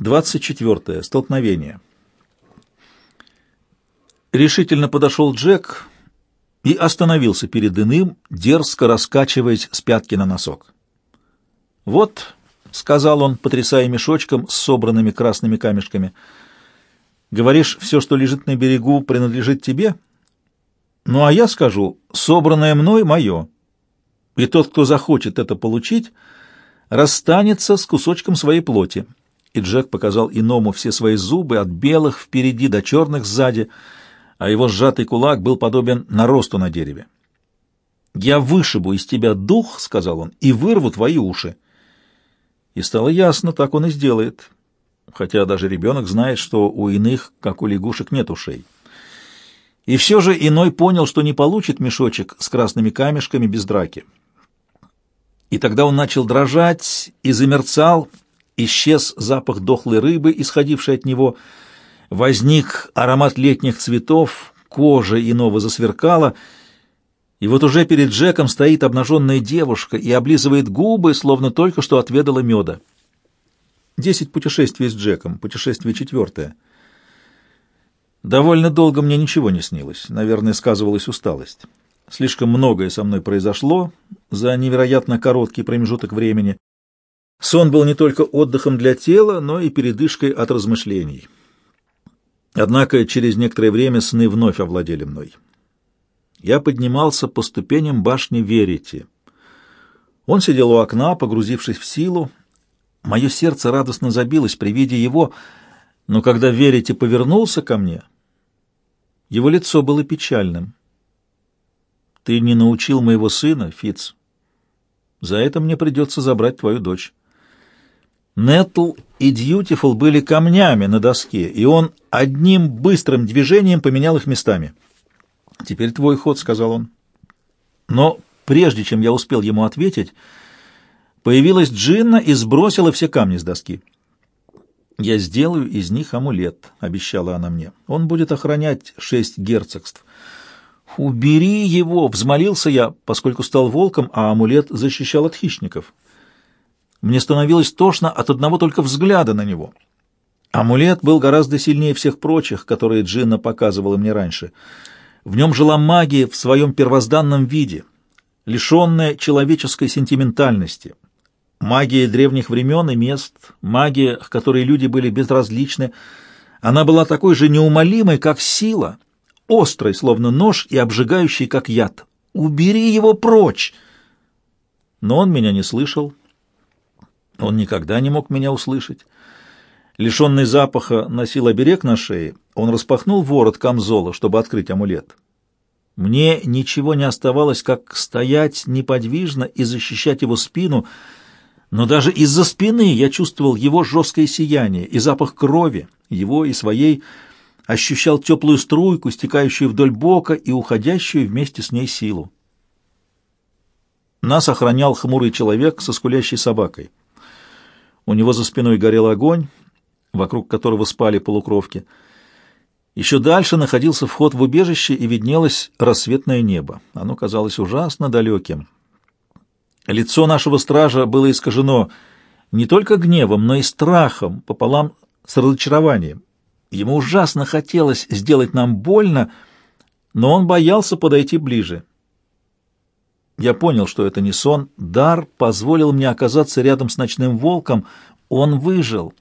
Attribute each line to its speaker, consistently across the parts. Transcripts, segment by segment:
Speaker 1: 24. Столкновение. Решительно подошел Джек и остановился перед иным, дерзко раскачиваясь с пятки на носок. «Вот», — сказал он, потрясая мешочком с собранными красными камешками, — «говоришь, все, что лежит на берегу, принадлежит тебе? Ну, а я скажу, собранное мной — мое. И тот, кто захочет это получить, расстанется с кусочком своей плоти». И Джек показал иному все свои зубы, от белых впереди до черных сзади, а его сжатый кулак был подобен наросту на дереве. «Я вышибу из тебя дух», — сказал он, — «и вырву твои уши». И стало ясно, так он и сделает, хотя даже ребенок знает, что у иных, как у лягушек, нет ушей. И все же иной понял, что не получит мешочек с красными камешками без драки. И тогда он начал дрожать и замерцал, исчез запах дохлой рыбы, исходивший от него, возник аромат летних цветов, кожа иного засверкала — и вот уже перед Джеком стоит обнаженная девушка и облизывает губы, словно только что отведала меда. Десять путешествий с Джеком, путешествие четвертое. Довольно долго мне ничего не снилось, наверное, сказывалась усталость. Слишком многое со мной произошло за невероятно короткий промежуток времени. Сон был не только отдыхом для тела, но и передышкой от размышлений. Однако через некоторое время сны вновь овладели мной я поднимался по ступеням башни Верити. Он сидел у окна, погрузившись в силу. Мое сердце радостно забилось при виде его, но когда Верити повернулся ко мне, его лицо было печальным. «Ты не научил моего сына, Фиц. За это мне придется забрать твою дочь». Нетл и Дьютифул были камнями на доске, и он одним быстрым движением поменял их местами — «Теперь твой ход», — сказал он. Но прежде чем я успел ему ответить, появилась Джинна и сбросила все камни с доски. «Я сделаю из них амулет», — обещала она мне. «Он будет охранять шесть герцогств». «Убери его!» — взмолился я, поскольку стал волком, а амулет защищал от хищников. Мне становилось тошно от одного только взгляда на него. Амулет был гораздо сильнее всех прочих, которые Джинна показывала мне раньше — в нем жила магия в своем первозданном виде, лишенная человеческой сентиментальности. Магия древних времен и мест, магия, к которой люди были безразличны, она была такой же неумолимой, как сила, острой, словно нож, и обжигающей, как яд. «Убери его прочь!» Но он меня не слышал. Он никогда не мог меня услышать. Лишенный запаха носил оберег на шее, он распахнул ворот камзола, чтобы открыть амулет. Мне ничего не оставалось, как стоять неподвижно и защищать его спину, но даже из-за спины я чувствовал его жесткое сияние и запах крови, его и своей, ощущал теплую струйку, стекающую вдоль бока и уходящую вместе с ней силу. Нас охранял хмурый человек со скулящей собакой. У него за спиной горел огонь, вокруг которого спали полукровки. Еще дальше находился вход в убежище и виднелось рассветное небо. Оно казалось ужасно далеким. Лицо нашего стража было искажено не только гневом, но и страхом, пополам с разочарованием. Ему ужасно хотелось сделать нам больно, но он боялся подойти ближе. Я понял, что это не сон. Дар позволил мне оказаться рядом с ночным волком. Он выжил.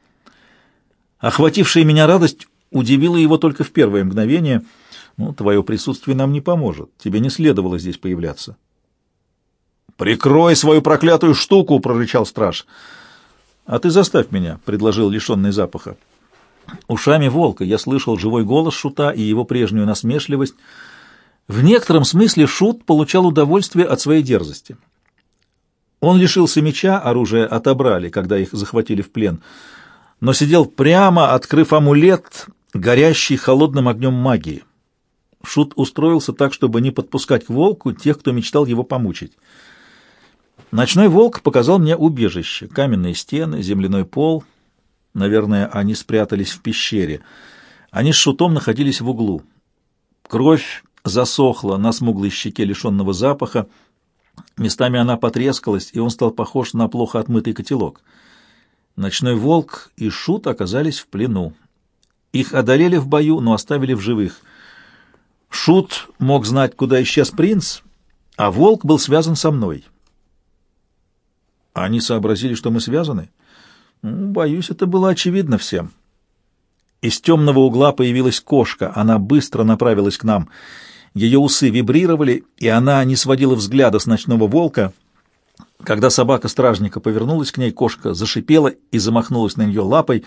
Speaker 1: Охватившая меня радость удивила его только в первое мгновение. «Ну, твое присутствие нам не поможет. Тебе не следовало здесь появляться».
Speaker 2: «Прикрой свою проклятую штуку!» — прорычал страж.
Speaker 1: «А ты заставь меня», — предложил лишенный запаха. Ушами волка я слышал живой голос Шута и его прежнюю насмешливость. В некотором смысле Шут получал удовольствие от своей дерзости. Он лишился меча, оружие отобрали, когда их захватили в плен — но сидел прямо, открыв амулет, горящий холодным огнем магии. Шут устроился так, чтобы не подпускать к волку тех, кто мечтал его помучить. Ночной волк показал мне убежище, каменные стены, земляной пол. Наверное, они спрятались в пещере. Они с шутом находились в углу. Кровь засохла на смуглой щеке лишенного запаха. Местами она потрескалась, и он стал похож на плохо отмытый котелок — Ночной волк и шут оказались в плену. Их одолели в бою, но оставили в живых. Шут мог знать, куда исчез принц, а волк был связан со мной. Они сообразили, что мы связаны? Ну, боюсь, это было очевидно всем. Из темного угла появилась кошка. Она быстро направилась к нам. Ее усы вибрировали, и она не сводила взгляда с ночного волка. Когда собака стражника повернулась к ней, кошка зашипела и замахнулась на нее лапой.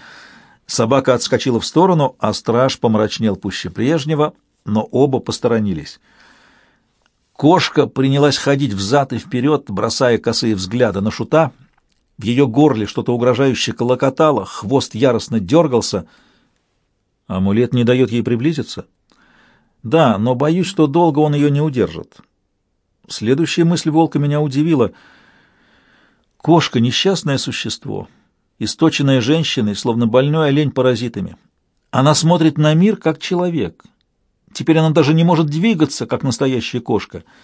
Speaker 1: Собака отскочила в сторону, а страж помрачнел пуще прежнего, но оба посторонились. Кошка принялась ходить взад и вперед, бросая косые взгляды на шута. В ее горле что-то угрожающе колокотало, хвост яростно дергался. Амулет не дает ей приблизиться? Да, но боюсь, что долго он ее не удержит. Следующая мысль волка меня удивила. Кошка — несчастное существо, источенная женщиной, словно больной олень паразитами. Она смотрит на мир, как человек. Теперь она даже не может двигаться, как настоящая кошка —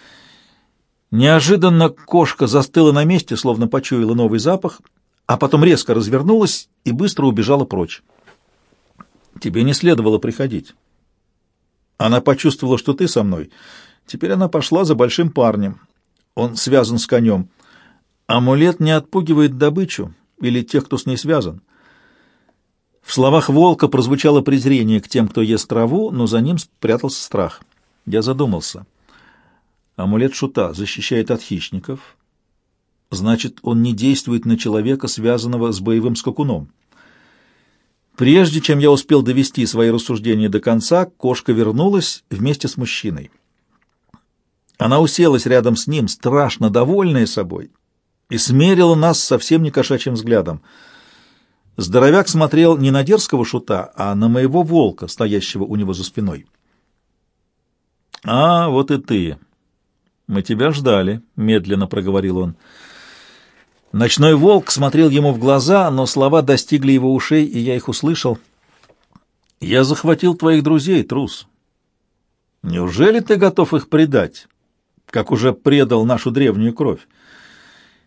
Speaker 1: Неожиданно кошка застыла на месте, словно почуяла новый запах, а потом резко развернулась и быстро убежала прочь. Тебе не следовало приходить. Она почувствовала, что ты со мной. Теперь она пошла за большим парнем. Он связан с конем. Амулет не отпугивает добычу или тех, кто с ней связан. В словах волка прозвучало презрение к тем, кто ест траву, но за ним спрятался страх. Я задумался — Амулет шута защищает от хищников. Значит, он не действует на человека, связанного с боевым скакуном. Прежде чем я успел довести свои рассуждения до конца, кошка вернулась вместе с мужчиной. Она уселась рядом с ним, страшно довольная собой, и смерила нас совсем не кошачьим взглядом. Здоровяк смотрел не на дерзкого шута, а на моего волка, стоящего у него за спиной. «А, вот и ты!» «Мы тебя ждали», — медленно проговорил он. Ночной волк смотрел ему в глаза, но слова достигли его ушей, и я их услышал. «Я захватил твоих друзей, трус. Неужели ты готов их предать, как уже предал нашу древнюю кровь?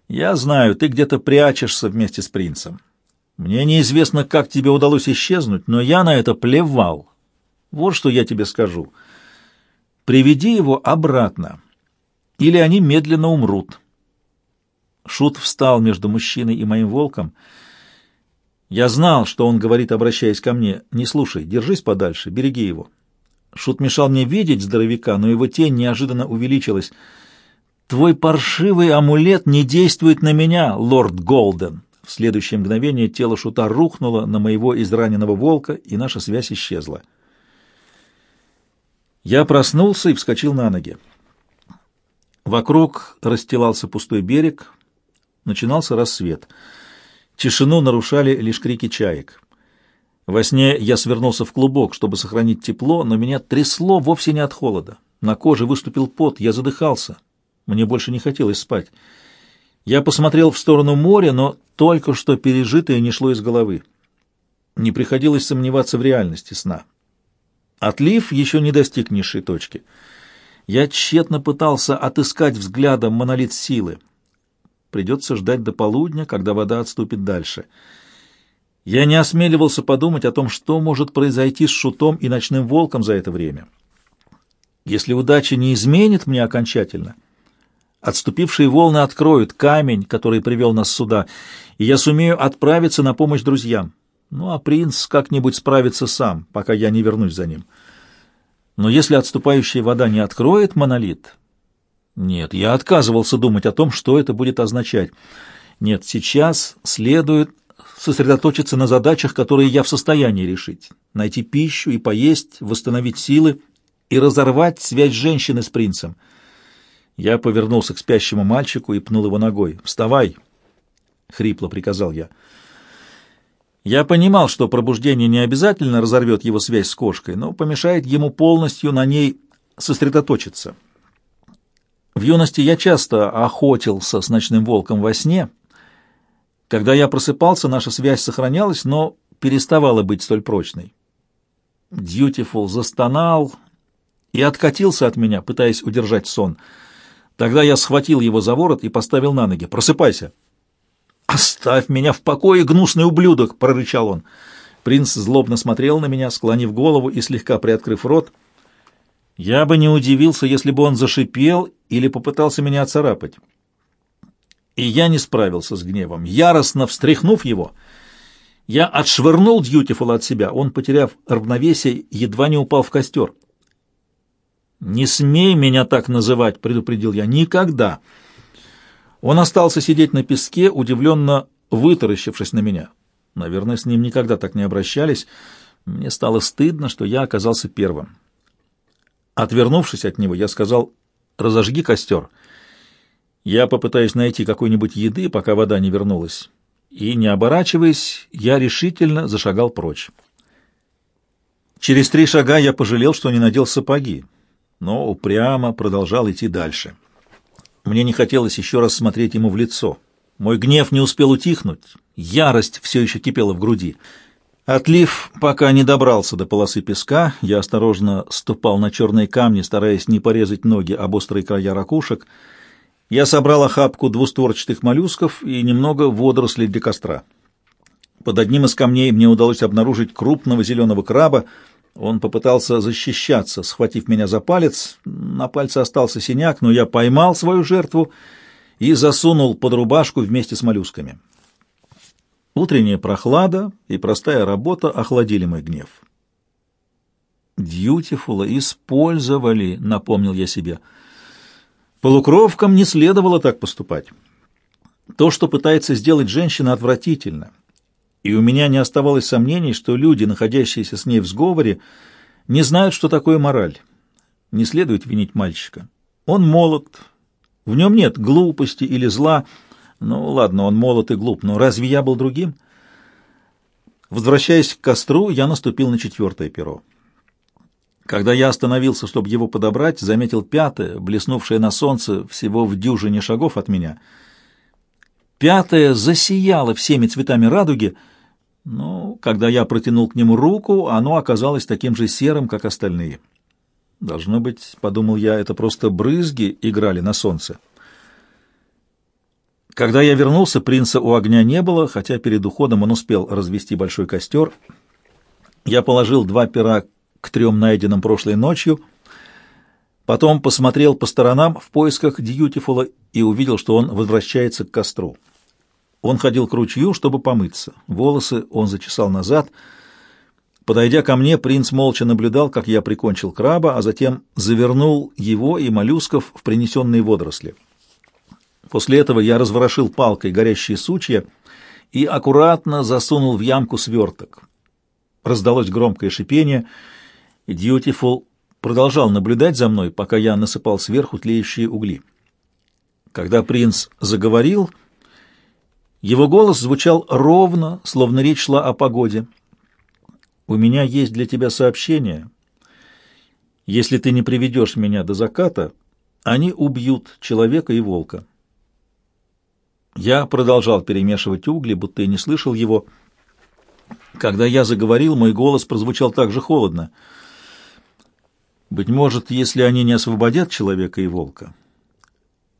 Speaker 1: Я знаю, ты где-то прячешься вместе с принцем. Мне неизвестно, как тебе удалось исчезнуть, но я на это плевал. Вот что я тебе скажу. Приведи его обратно» или они медленно умрут. Шут встал между мужчиной и моим волком. Я знал, что он говорит, обращаясь ко мне. «Не слушай, держись подальше, береги его». Шут мешал мне видеть здоровяка, но его тень неожиданно увеличилась. «Твой паршивый амулет не действует на меня, лорд Голден!» В следующее мгновение тело Шута рухнуло на моего израненного волка, и наша связь исчезла. Я проснулся и вскочил на ноги. Вокруг расстилался пустой берег, начинался рассвет. Тишину нарушали лишь крики чаек. Во сне я свернулся в клубок, чтобы сохранить тепло, но меня трясло вовсе не от холода. На коже выступил пот, я задыхался. Мне больше не хотелось спать. Я посмотрел в сторону моря, но только что пережитое не шло из головы. Не приходилось сомневаться в реальности сна. Отлив еще не достиг низшей точки — я тщетно пытался отыскать взглядом монолит силы. Придется ждать до полудня, когда вода отступит дальше. Я не осмеливался подумать о том, что может произойти с Шутом и Ночным Волком за это время. Если удача не изменит мне окончательно, отступившие волны откроют камень, который привел нас сюда, и я сумею отправиться на помощь друзьям. Ну, а принц как-нибудь справится сам, пока я не вернусь за ним». Но если отступающая вода не откроет монолит... Нет, я отказывался думать о том, что это будет означать. Нет, сейчас следует сосредоточиться на задачах, которые я в состоянии решить. Найти пищу и поесть, восстановить силы и разорвать связь женщины с принцем. Я повернулся к спящему мальчику и пнул его ногой. «Вставай!» — хрипло приказал я. Я понимал, что пробуждение не обязательно разорвет его связь с кошкой, но помешает ему полностью на ней сосредоточиться. В юности я часто охотился с ночным волком во сне. Когда я просыпался, наша связь сохранялась, но переставала быть столь прочной. Дьютифул застонал и откатился от меня, пытаясь удержать сон. Тогда я схватил его за ворот и поставил на ноги. «Просыпайся!» «Оставь меня в покое, гнусный ублюдок!» — прорычал он. Принц злобно смотрел на меня, склонив голову и слегка приоткрыв рот. Я бы не удивился, если бы он зашипел или попытался меня оцарапать. И я не справился с гневом. Яростно встряхнув его, я отшвырнул Дьютифула от себя. Он, потеряв равновесие, едва не упал в костер. «Не смей меня так называть», — предупредил я, — «никогда». Он остался сидеть на песке, удивленно вытаращившись на меня. Наверное, с ним никогда так не обращались. Мне стало стыдно, что я оказался первым. Отвернувшись от него, я сказал, «Разожги костер. Я попытаюсь найти какой-нибудь еды, пока вода не вернулась». И, не оборачиваясь, я решительно зашагал прочь. Через три шага я пожалел, что не надел сапоги, но упрямо продолжал идти дальше. Мне не хотелось еще раз смотреть ему в лицо. Мой гнев не успел утихнуть, ярость все еще кипела в груди. Отлив пока не добрался до полосы песка, я осторожно ступал на черные камни, стараясь не порезать ноги об острые края ракушек. Я собрал охапку двустворчатых моллюсков и немного водорослей для костра. Под одним из камней мне удалось обнаружить крупного зеленого краба, он попытался защищаться, схватив меня за палец. На пальце остался синяк, но я поймал свою жертву и засунул под рубашку вместе с моллюсками. Утренняя прохлада и простая работа охладили мой гнев. «Дьютифула использовали», — напомнил я себе. Полукровкам не следовало так поступать. То, что пытается сделать женщина, отвратительно и у меня не оставалось сомнений, что люди, находящиеся с ней в сговоре, не знают, что такое мораль. Не следует винить мальчика. Он молод, в нем нет глупости или зла. Ну, ладно, он молод и глуп, но разве я был другим? Возвращаясь к костру, я наступил на четвертое перо. Когда я остановился, чтобы его подобрать, заметил пятое, блеснувшее на солнце всего в дюжине шагов от меня. Пятое засияло всеми цветами радуги — но когда я протянул к нему руку, оно оказалось таким же серым, как остальные. Должно быть, подумал я, это просто брызги играли на солнце. Когда я вернулся, принца у огня не было, хотя перед уходом он успел развести большой костер. Я положил два пера к трем найденным прошлой ночью, потом посмотрел по сторонам в поисках Дьютифула и увидел, что он возвращается к костру. Он ходил к ручью, чтобы помыться. Волосы он зачесал назад. Подойдя ко мне, принц молча наблюдал, как я прикончил краба, а затем завернул его и моллюсков в принесенные водоросли. После этого я разворошил палкой горящие сучья и аккуратно засунул в ямку сверток. Раздалось громкое шипение, и Дьютифул продолжал наблюдать за мной, пока я насыпал сверху тлеющие угли. Когда принц заговорил, его голос звучал ровно, словно речь шла о погоде. «У меня есть для тебя сообщение. Если ты не приведешь меня до заката, они убьют человека и волка». Я продолжал перемешивать угли, будто и не слышал его. Когда я заговорил, мой голос прозвучал так же холодно. «Быть может, если они не освободят человека и волка,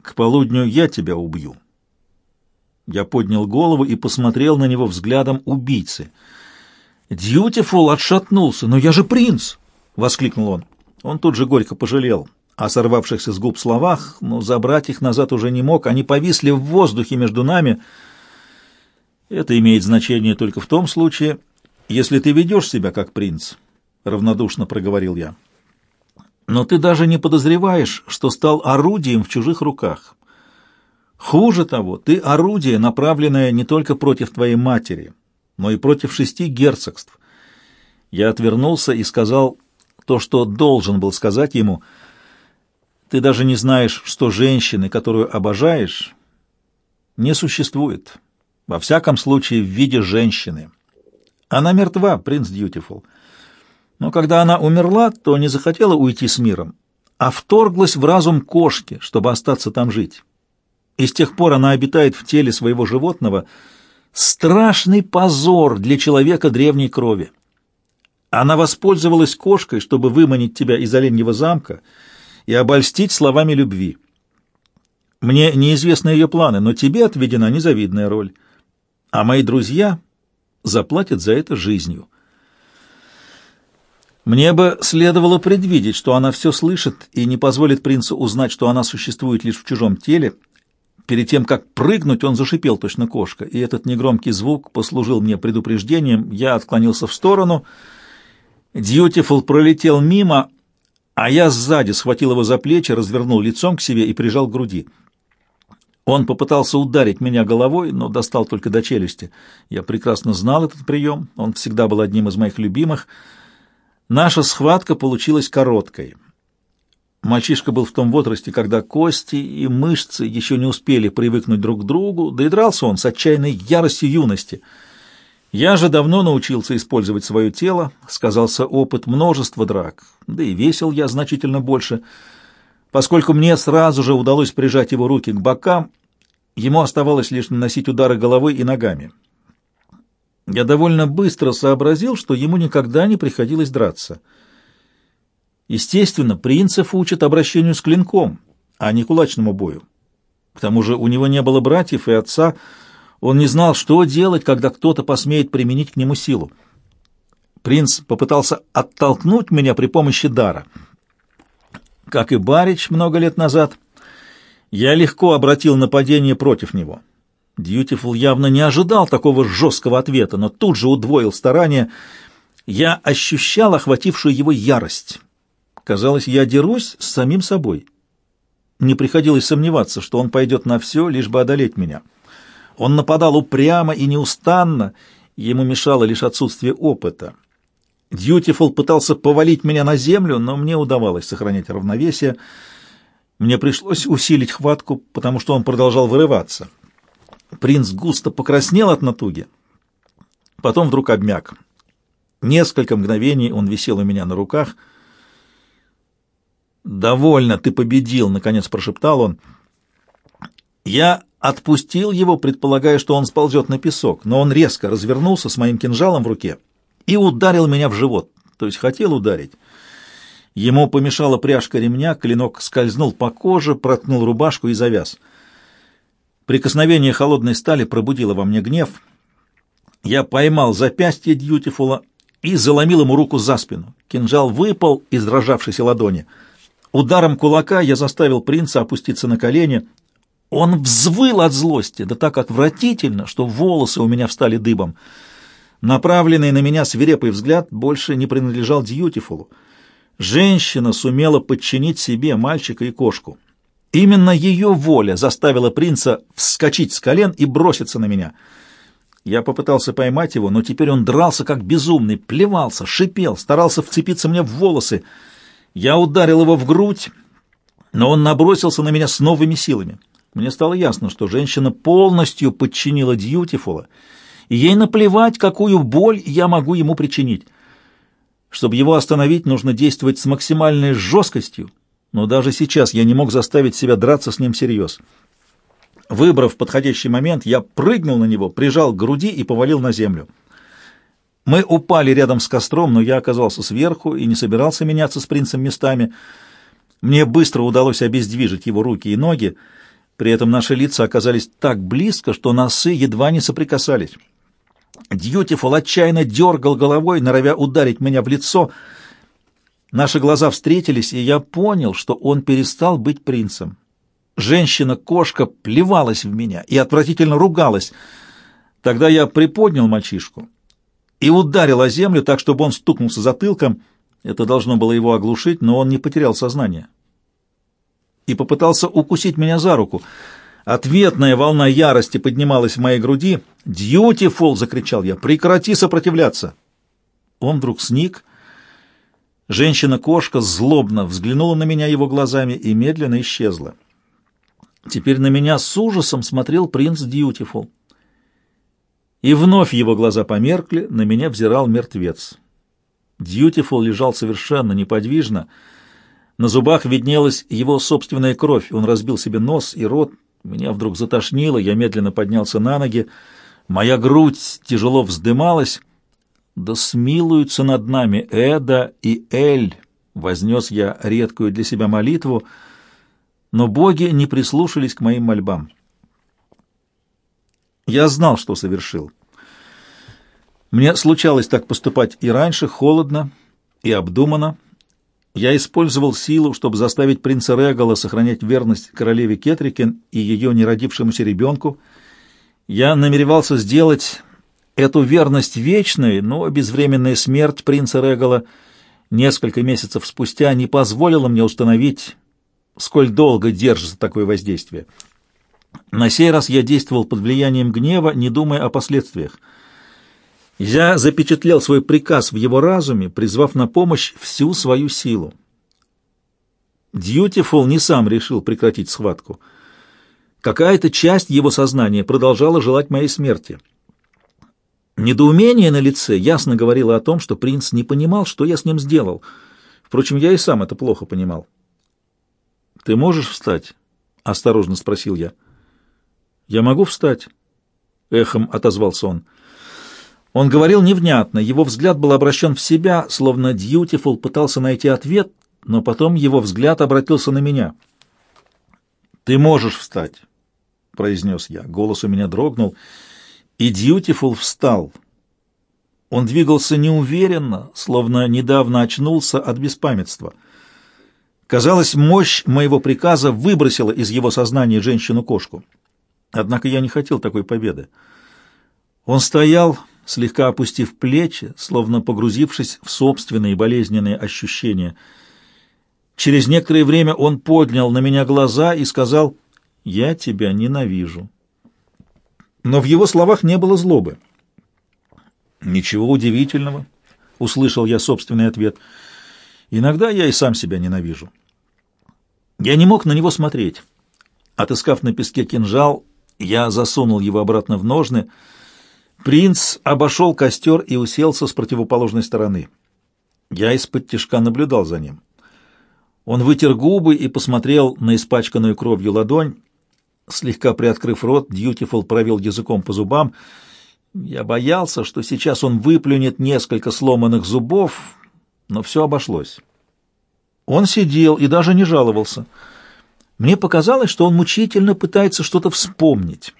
Speaker 1: к полудню я тебя убью». Я поднял голову и посмотрел на него взглядом убийцы. Дьютифул отшатнулся. «Но я же принц!» — воскликнул он. Он тут же горько пожалел о сорвавшихся с губ словах, но забрать их назад уже не мог. Они повисли в воздухе между нами. Это имеет значение только в том случае, если ты ведешь себя как принц, — равнодушно проговорил я. Но ты даже не подозреваешь, что стал орудием в чужих руках. Хуже того, ты орудие, направленное не только против твоей матери, но и против шести герцогств. Я отвернулся и сказал то, что должен был сказать ему. Ты даже не знаешь, что женщины, которую обожаешь, не существует. Во всяком случае, в виде женщины. Она мертва, принц Дьютифул. Но когда она умерла, то не захотела уйти с миром, а вторглась в разум кошки, чтобы остаться там жить и с тех пор она обитает в теле своего животного, страшный позор для человека древней крови. Она воспользовалась кошкой, чтобы выманить тебя из оленьего замка и обольстить словами любви. Мне неизвестны ее планы, но тебе отведена незавидная роль. а мои друзья заплатят за это жизнью. Мне бы следовало предвидеть, что она все слышит и не позволит принцу узнать, что она существует лишь в чужом теле. Перед тем, как прыгнуть, он зашипел точно кошка, и этот негромкий звук послужил мне предупреждением. Я отклонился в сторону. Дьютифул пролетел мимо, а я сзади схватил его за плечи, развернул лицом к себе и прижал к груди. Он попытался ударить меня головой, но достал только до челюсти. Я прекрасно знал этот прием, он всегда был одним из моих любимых — Наша схватка получилась короткой. Мальчишка был в том возрасте, когда кости и мышцы еще не успели привыкнуть друг к другу, да и дрался он с отчаянной яростью юности. Я же давно научился использовать свое тело, сказался опыт множества драк, да и весил я значительно больше. Поскольку мне сразу же удалось прижать его руки к бокам, ему оставалось лишь наносить удары головой и ногами. Я довольно быстро сообразил, что ему никогда не приходилось драться. Естественно, принцев учат обращению с клинком, а не кулачному бою. К тому же у него не было братьев и отца, он не знал, что делать, когда кто-то посмеет применить к нему силу. Принц попытался оттолкнуть меня при помощи дара. Как и Барич много лет назад, я легко обратил нападение против него. Дьютифул явно не ожидал такого жесткого ответа, но тут же удвоил старания. Я ощущал охватившую его ярость. Казалось, я дерусь с самим собой. Не приходилось сомневаться, что он пойдет на все, лишь бы одолеть меня. Он нападал упрямо и неустанно, ему мешало лишь отсутствие опыта. Дьютифул пытался повалить меня на землю, но мне удавалось сохранять равновесие. Мне пришлось усилить хватку, потому что он продолжал вырываться. Принц густо покраснел от натуги, потом вдруг обмяк. Несколько мгновений он висел у меня на руках. «Довольно, ты победил», — наконец прошептал он. Я отпустил его, предполагая, что он сползет на песок, но он резко развернулся с моим кинжалом в руке и ударил меня в живот, то есть хотел ударить. Ему помешала пряжка ремня, клинок скользнул по коже, проткнул рубашку и завяз — Прикосновение холодной стали пробудило во мне гнев. Я поймал запястье Дьютифула и заломил ему руку за спину. Кинжал выпал из дрожавшейся ладони. Ударом кулака я заставил принца опуститься на колени. Он взвыл от злости, да так отвратительно, что волосы у меня встали дыбом. Направленный на меня свирепый взгляд больше не принадлежал Дьютифулу. Женщина сумела подчинить себе мальчика и кошку. Именно ее воля заставила принца вскочить с колен и броситься на меня. Я попытался поймать его, но теперь он дрался как безумный, плевался, шипел, старался вцепиться мне в волосы. Я ударил его в грудь, но он набросился на меня с новыми силами. Мне стало ясно, что женщина полностью подчинила Дьютифула, и ей наплевать, какую боль я могу ему причинить. Чтобы его остановить, нужно действовать с максимальной жесткостью, но даже сейчас я не мог заставить себя драться с ним всерьез. Выбрав подходящий момент, я прыгнул на него, прижал к груди и повалил на землю. Мы упали рядом с костром, но я оказался сверху и не собирался меняться с принцем местами. Мне быстро удалось обездвижить его руки и ноги, при этом наши лица оказались так близко, что носы едва не соприкасались. Дьютифул отчаянно дергал головой, норовя ударить меня в лицо — Наши глаза встретились, и я понял, что он перестал быть принцем. Женщина-кошка плевалась в меня и отвратительно ругалась. Тогда я приподнял мальчишку и ударил о землю так, чтобы он стукнулся затылком. Это должно было его оглушить, но он не потерял сознание. И попытался укусить меня за руку. Ответная волна ярости поднималась в моей груди. «Дьютифул!» — закричал я. «Прекрати сопротивляться!» Он вдруг сник Женщина-кошка злобно взглянула на меня его глазами и медленно исчезла. Теперь на меня с ужасом смотрел принц Дьютифул. И вновь его глаза померкли, на меня взирал мертвец. Дьютифул лежал совершенно неподвижно. На зубах виднелась его собственная кровь. Он разбил себе нос и рот. Меня вдруг затошнило, я медленно поднялся на ноги. Моя грудь тяжело вздымалась, да смилуются над нами Эда и Эль, вознес я редкую для себя молитву, но боги не прислушались к моим мольбам. Я знал, что совершил. Мне случалось так поступать и раньше, холодно и обдуманно. Я использовал силу, чтобы заставить принца Регала сохранять верность королеве Кетрикен и ее неродившемуся ребенку. Я намеревался сделать эту верность вечной, но безвременная смерть принца Регала несколько месяцев спустя не позволила мне установить, сколь долго держится такое воздействие. На сей раз я действовал под влиянием гнева, не думая о последствиях — я запечатлел свой приказ в его разуме, призвав на помощь всю свою силу. Дьютифул не сам решил прекратить схватку. Какая-то часть его сознания продолжала желать моей смерти. Недоумение на лице ясно говорило о том, что принц не понимал, что я с ним сделал. Впрочем, я и сам это плохо понимал. «Ты можешь встать?» — осторожно спросил я. «Я могу встать?» — эхом отозвался он. Он говорил невнятно, его взгляд был обращен в себя, словно Дьютифул пытался найти ответ, но потом его взгляд обратился на меня. «Ты можешь встать», — произнес я. Голос у меня дрогнул, и Дьютифул встал. Он двигался неуверенно, словно недавно очнулся от беспамятства. Казалось, мощь моего приказа выбросила из его сознания женщину-кошку. Однако я не хотел такой победы. Он стоял слегка опустив плечи, словно погрузившись в собственные болезненные ощущения. Через некоторое время он поднял на меня глаза и сказал «Я тебя ненавижу». Но в его словах не было злобы. «Ничего удивительного», — услышал я собственный ответ. «Иногда я и сам себя ненавижу». Я не мог на него смотреть. Отыскав на песке кинжал, я засунул его обратно в ножны — Принц обошел костер и уселся с противоположной стороны. Я из-под тишка наблюдал за ним. Он вытер губы и посмотрел на испачканную кровью ладонь. Слегка приоткрыв рот, Дьютифул провел языком по зубам. Я боялся, что сейчас он выплюнет несколько сломанных зубов, но все обошлось. Он сидел и даже не жаловался. Мне показалось, что он мучительно пытается что-то вспомнить.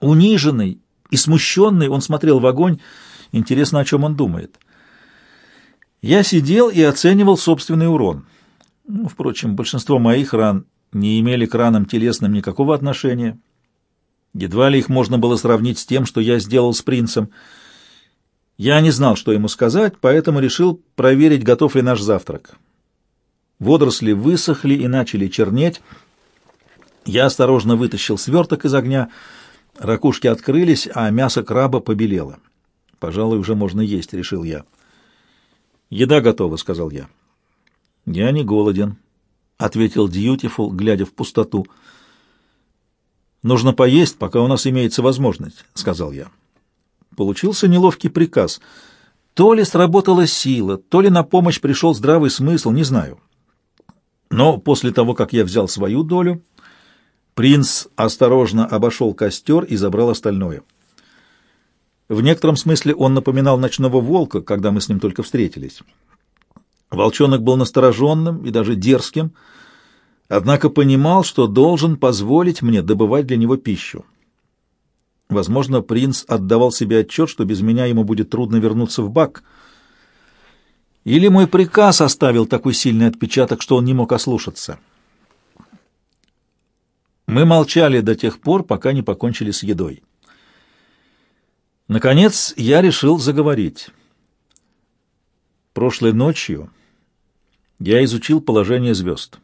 Speaker 1: Униженный и смущенный он смотрел в огонь. Интересно, о чем он думает. Я сидел и оценивал собственный урон. Ну, впрочем, большинство моих ран не имели к ранам телесным никакого отношения. Едва ли их можно было сравнить с тем, что я сделал с принцем. Я не знал, что ему сказать, поэтому решил проверить, готов ли наш завтрак. Водоросли высохли и начали чернеть. Я осторожно вытащил сверток из огня — Ракушки открылись, а мясо краба побелело. «Пожалуй, уже можно есть», — решил я. «Еда готова», — сказал я. «Я не голоден», — ответил Дьютифул, глядя в пустоту. «Нужно поесть, пока у нас имеется возможность», — сказал я. Получился неловкий приказ. То ли сработала сила, то ли на помощь пришел здравый смысл, не знаю. Но после того, как я взял свою долю, Принц осторожно обошел костер и забрал остальное. В некотором смысле он напоминал ночного волка, когда мы с ним только встретились. Волчонок был настороженным и даже дерзким, однако понимал, что должен позволить мне добывать для него пищу. Возможно, принц отдавал себе отчет, что без меня ему будет трудно вернуться в бак. Или мой приказ оставил такой сильный отпечаток, что он не мог ослушаться. Мы молчали до тех пор, пока не покончили с едой. Наконец я решил заговорить. Прошлой ночью я изучил положение звезд.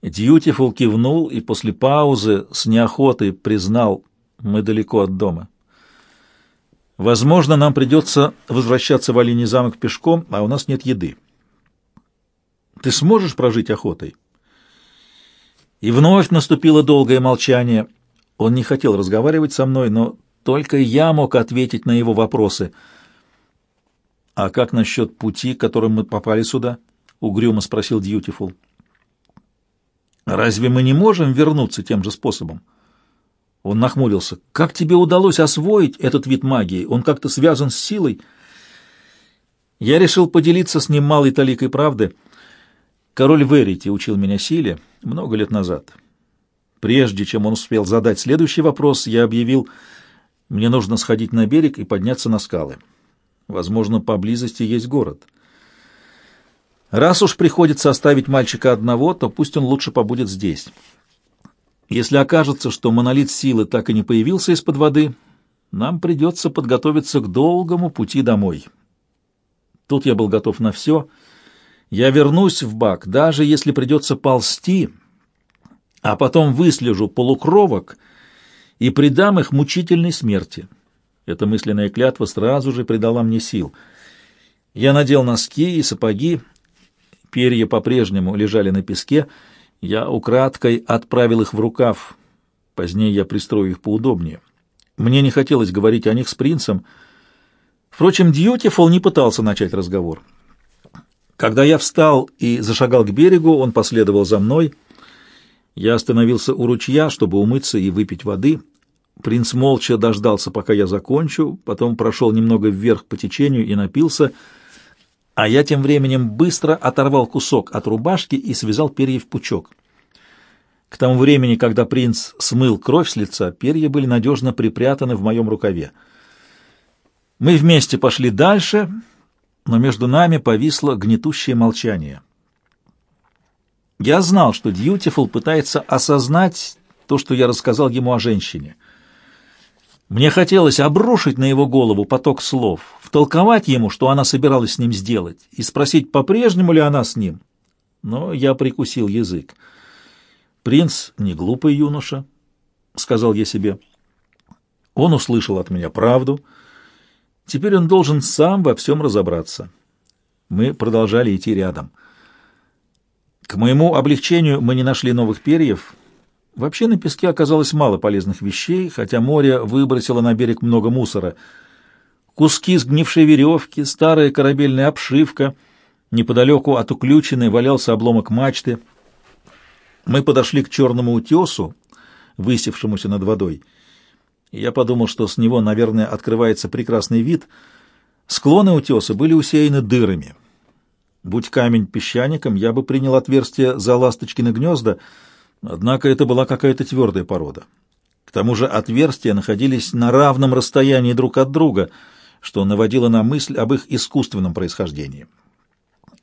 Speaker 1: Дьютифул кивнул и после паузы с неохотой признал, мы далеко от дома. Возможно, нам придется возвращаться в Олений замок пешком, а у нас нет еды. Ты сможешь прожить охотой? И вновь наступило долгое молчание. Он не хотел разговаривать со мной, но только я мог ответить на его вопросы. «А как насчет пути, которым мы попали сюда?» — угрюмо спросил Дьютифул. «Разве мы не можем вернуться тем же способом?» Он нахмурился. «Как тебе удалось освоить этот вид магии? Он как-то связан с силой?» Я решил поделиться с ним малой таликой правды — Король Верити учил меня силе много лет назад. Прежде чем он успел задать следующий вопрос, я объявил, мне нужно сходить на берег и подняться на скалы. Возможно, поблизости есть город. Раз уж приходится оставить мальчика одного, то пусть он лучше побудет здесь. Если окажется, что монолит силы так и не появился из-под воды, нам придется подготовиться к долгому пути домой. Тут я был готов на все. Я вернусь в бак, даже если придется ползти, а потом выслежу полукровок и предам их мучительной смерти. Эта мысленная клятва сразу же придала мне сил. Я надел носки и сапоги, перья по-прежнему лежали на песке, я украдкой отправил их в рукав, позднее я пристрою их поудобнее. Мне не хотелось говорить о них с принцем. Впрочем, Дьютифул не пытался начать разговор. Когда я встал и зашагал к берегу, он последовал за мной. Я остановился у ручья, чтобы умыться и выпить воды. Принц молча дождался, пока я закончу, потом прошел немного вверх по течению и напился, а я тем временем быстро оторвал кусок от рубашки и связал перья в пучок. К тому времени, когда принц смыл кровь с лица, перья были надежно припрятаны в моем рукаве. Мы вместе пошли дальше, но между нами повисло гнетущее молчание. Я знал, что Дьютифул пытается осознать то, что я рассказал ему о женщине. Мне хотелось обрушить на его голову поток слов, втолковать ему, что она собиралась с ним сделать, и спросить, по-прежнему ли она с ним. Но я прикусил язык. «Принц не глупый юноша», — сказал я себе. Он услышал от меня правду. Теперь он должен сам во всем разобраться. Мы продолжали идти рядом. К моему облегчению мы не нашли новых перьев. Вообще на песке оказалось мало полезных вещей, хотя море выбросило на берег много мусора. Куски сгнившей веревки, старая корабельная обшивка. Неподалеку от уключенной валялся обломок мачты — мы подошли к черному утесу, высевшемуся над водой. Я подумал, что с него, наверное, открывается прекрасный вид. Склоны утеса были усеяны дырами. Будь камень песчаником, я бы принял отверстие за ласточкины гнезда, однако это была какая-то твердая порода. К тому же отверстия находились на равном расстоянии друг от друга, что наводило на мысль об их искусственном происхождении.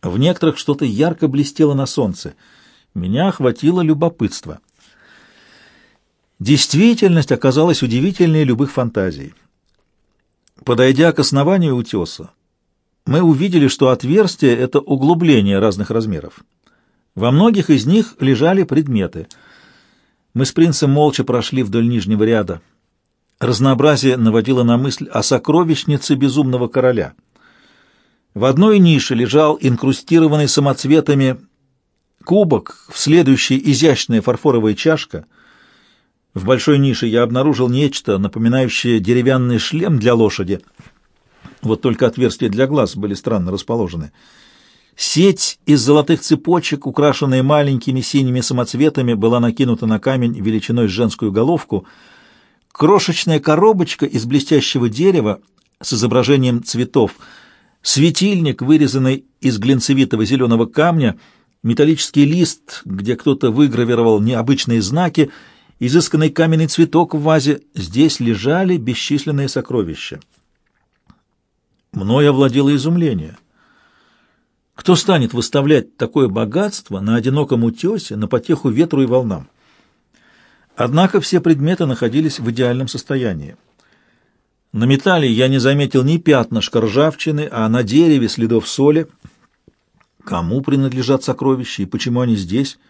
Speaker 1: В некоторых что-то ярко блестело на солнце — меня охватило любопытство. Действительность оказалась удивительнее любых фантазий. Подойдя к основанию утеса, мы увидели, что отверстие — это углубление разных размеров. Во многих из них лежали предметы. Мы с принцем молча прошли вдоль нижнего ряда. Разнообразие наводило на мысль о сокровищнице безумного короля. В одной нише лежал инкрустированный самоцветами Кубок, в следующей изящная фарфоровая чашка. В большой нише я обнаружил нечто, напоминающее деревянный шлем для лошади. Вот только отверстия для глаз были странно расположены. Сеть из золотых цепочек, украшенная маленькими синими самоцветами, была накинута на камень величиной с женскую головку. Крошечная коробочка из блестящего дерева с изображением цветов, светильник, вырезанный из глинцевитого зеленого камня — металлический лист, где кто-то выгравировал необычные знаки, изысканный каменный цветок в вазе. Здесь лежали бесчисленные сокровища. Мною овладело изумление. Кто станет выставлять такое богатство на одиноком утесе, на потеху ветру и волнам? Однако все предметы находились в идеальном состоянии. На металле я не заметил ни пятнышка ржавчины, а на дереве следов соли — Кому принадлежат сокровища и почему они здесь?